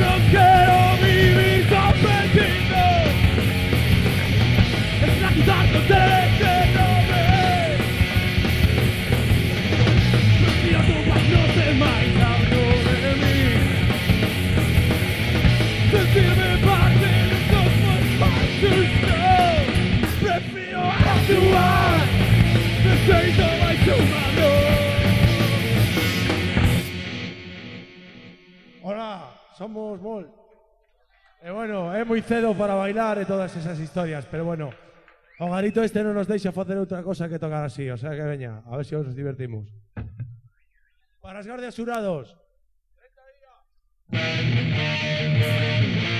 don't care. gustamos mol. E bueno, é moi cedo para bailar e todas esas historias, pero bueno, o garito este non nos deixa facer outra cosa que tocar así, o sea que veña, a ver se si nos divertimos. Para as guardias xurados. Venga,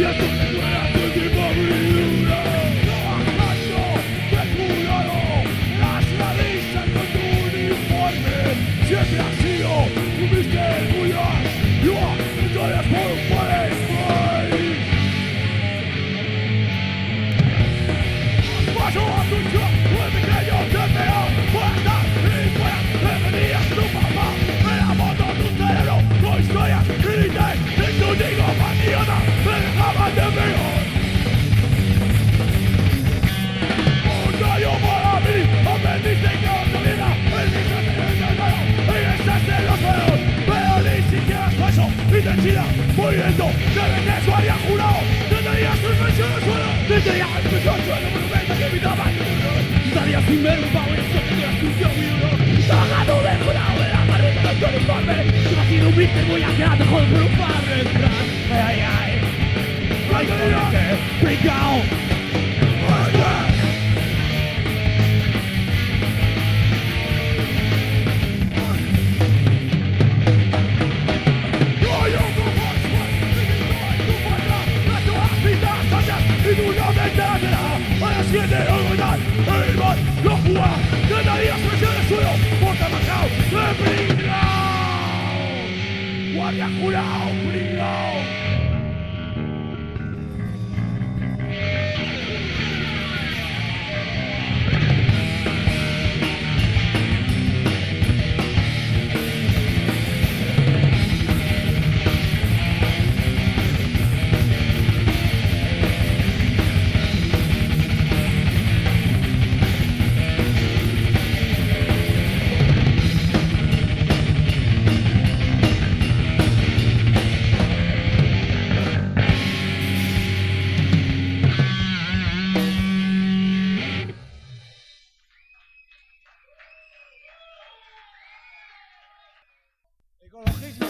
やった nhw byth yn mwy agad Yn chwilbrw bar yn brad Ai ai ai. Roedd yn oge Dwi'n gael? Ecologismo.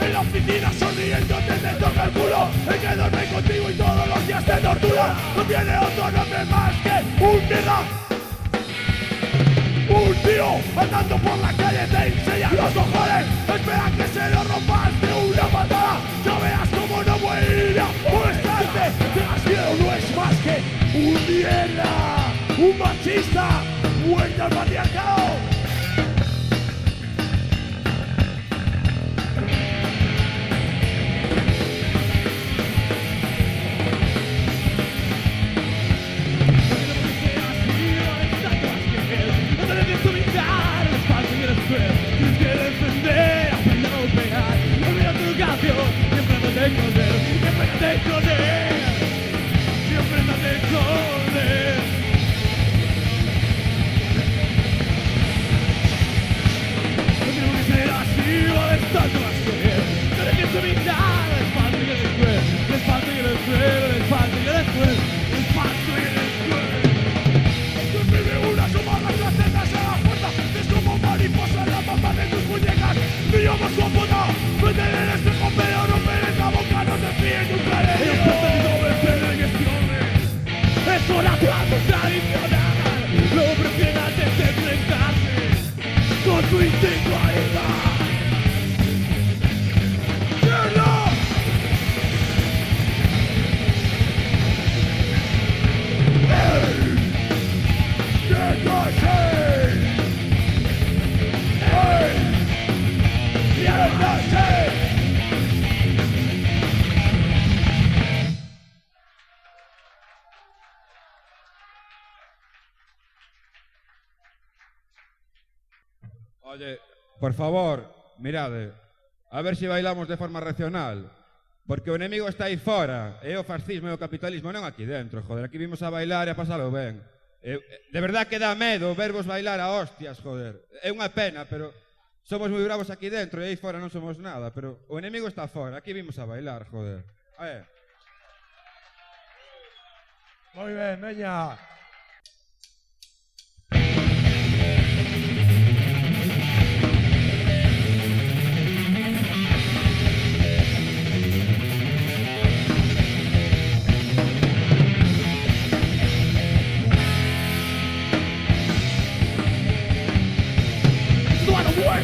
En la oficina sonriéndote te toca el culo. El que duerme contigo y todos los días te tortura. No tiene otro nombre más que un mierda un tío andando por la calle te enseña los cojones Espera que se lo rompas de una patada. Ya veas cómo no vuelve a molestarte. Tengas miedo no es más que un mierda Un machista Vuelta al patriarcado strength. favor, mirade, a ver se bailamos de forma racional, porque o enemigo está aí fora, é o fascismo e o capitalismo, non aquí dentro, joder, aquí vimos a bailar e a pasalo ben. E, eh, de verdad que dá medo vervos bailar a hostias, joder. É unha pena, pero somos moi bravos aquí dentro e aí fora non somos nada, pero o enemigo está fora, aquí vimos a bailar, joder. A ver. Moi ben, veña.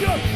Savior.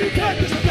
be practiced.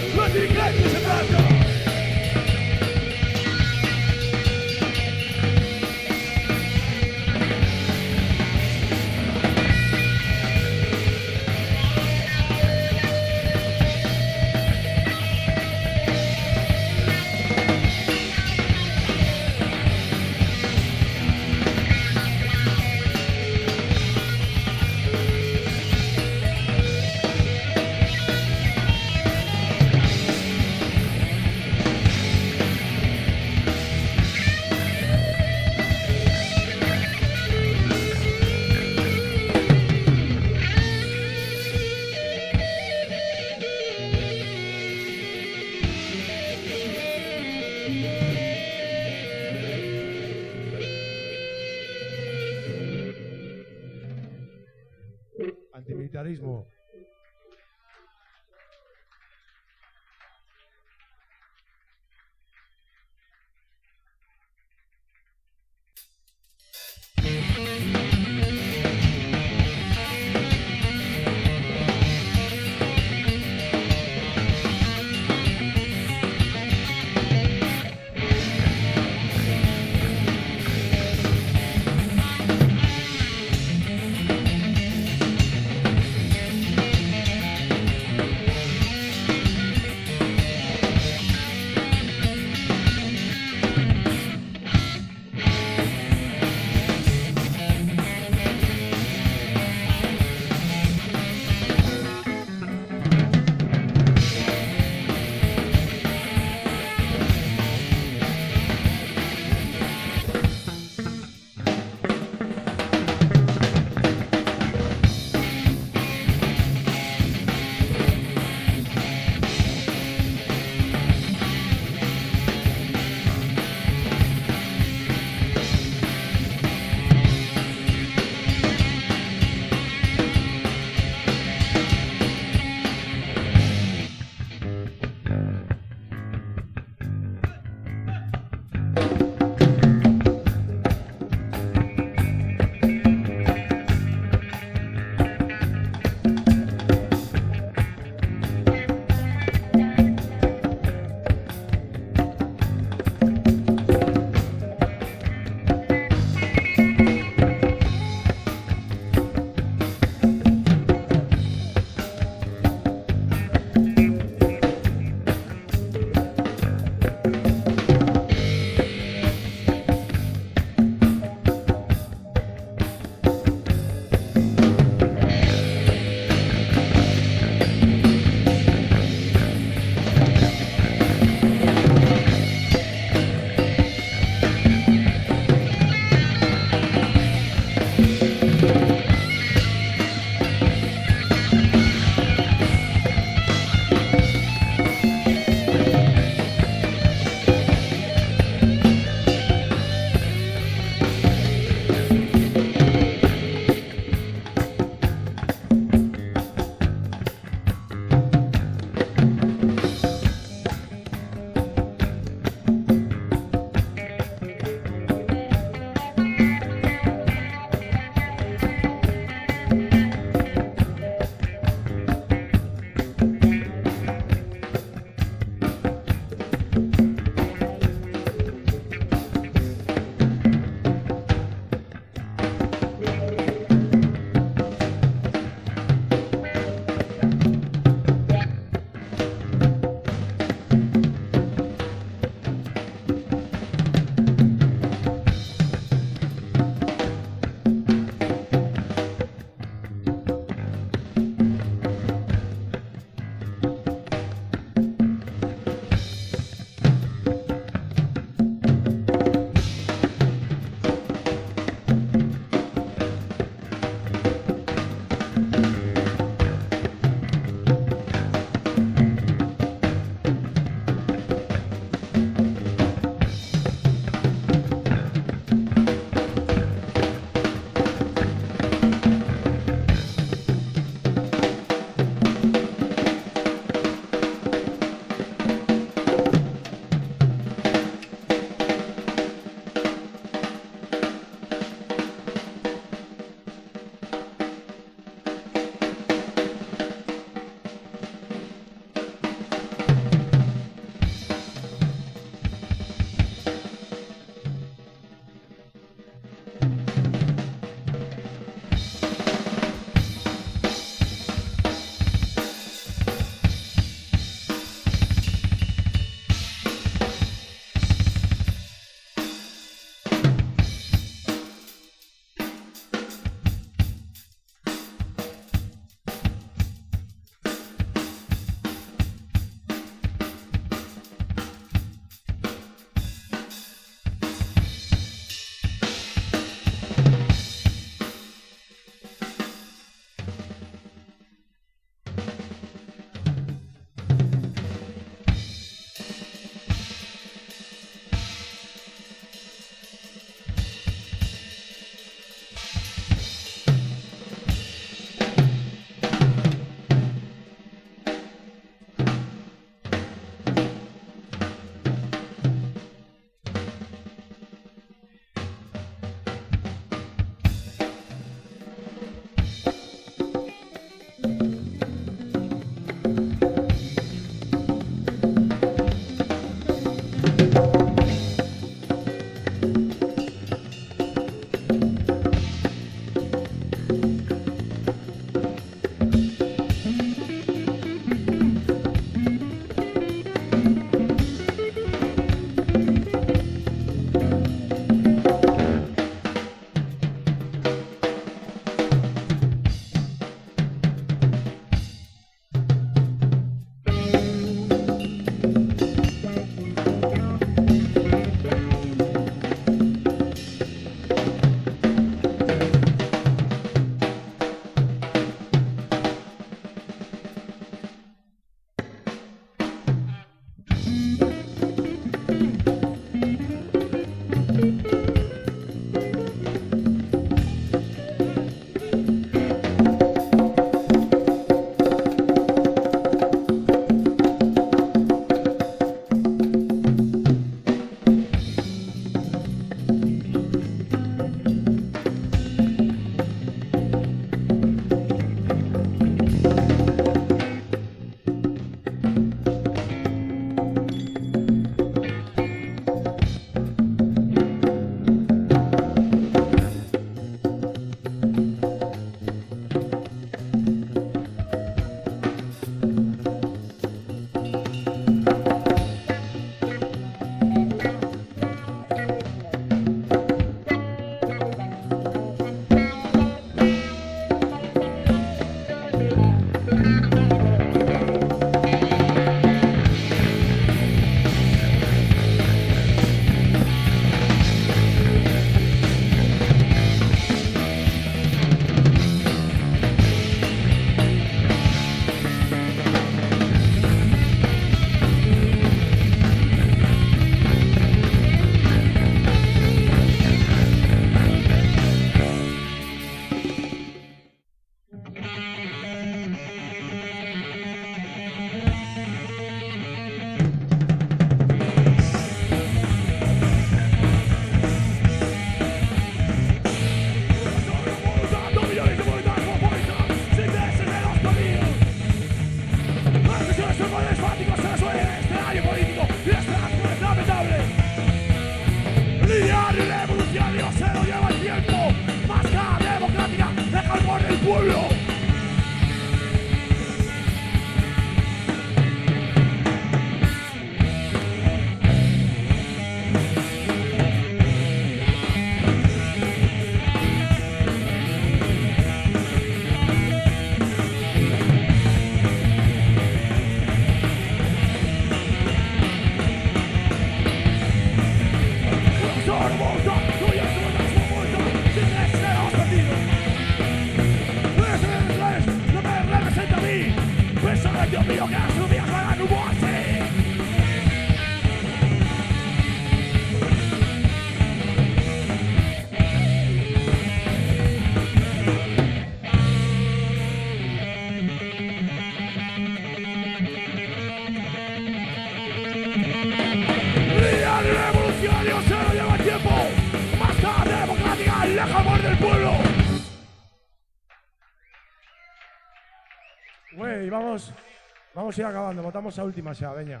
vamos, a ir acabando, votamos a última ya, veña.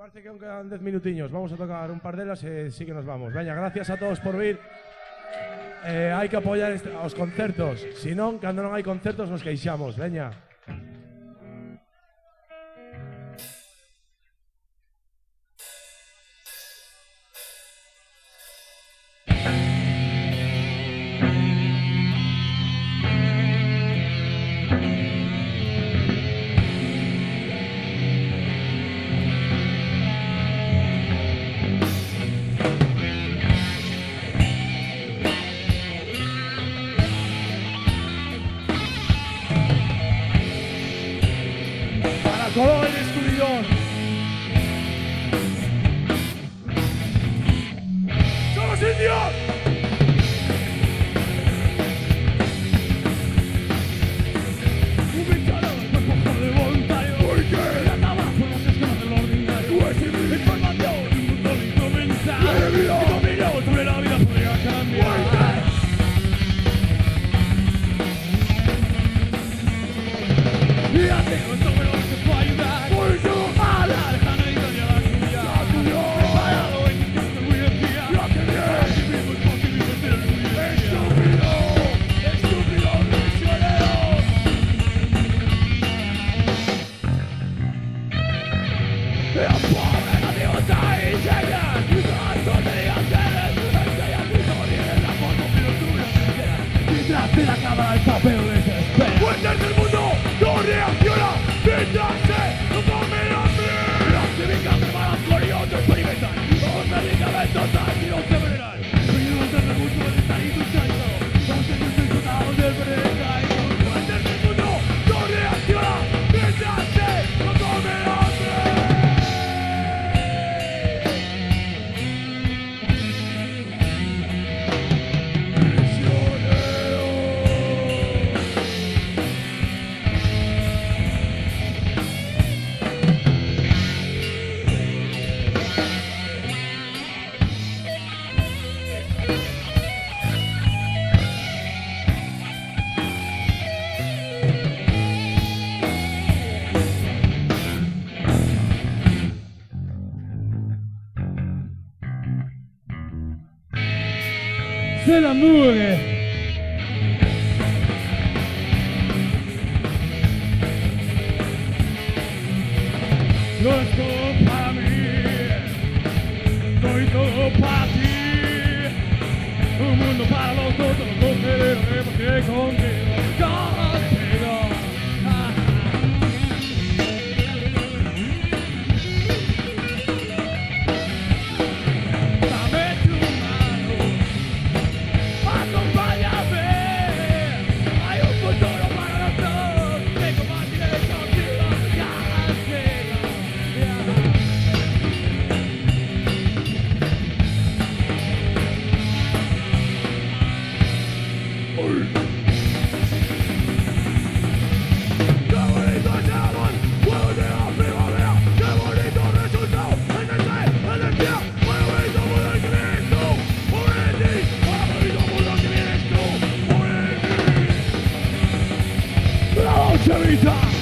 parece que aún quedan 10 minutiños. Vamos a tocar un par de las y sí que nos vamos. Veña, gracias a todos por vir. Eh, hai que apoiar este, os concertos. Si non, cando non hai concertos nos queixamos. Veña. la cámara mundo! ¡No reacciona! ¡Venga! C'est l'amour. Eu estou pra mim, doido pra ti. O mundo para os outros, não vou querer, eu nem vou com quem. Teresa.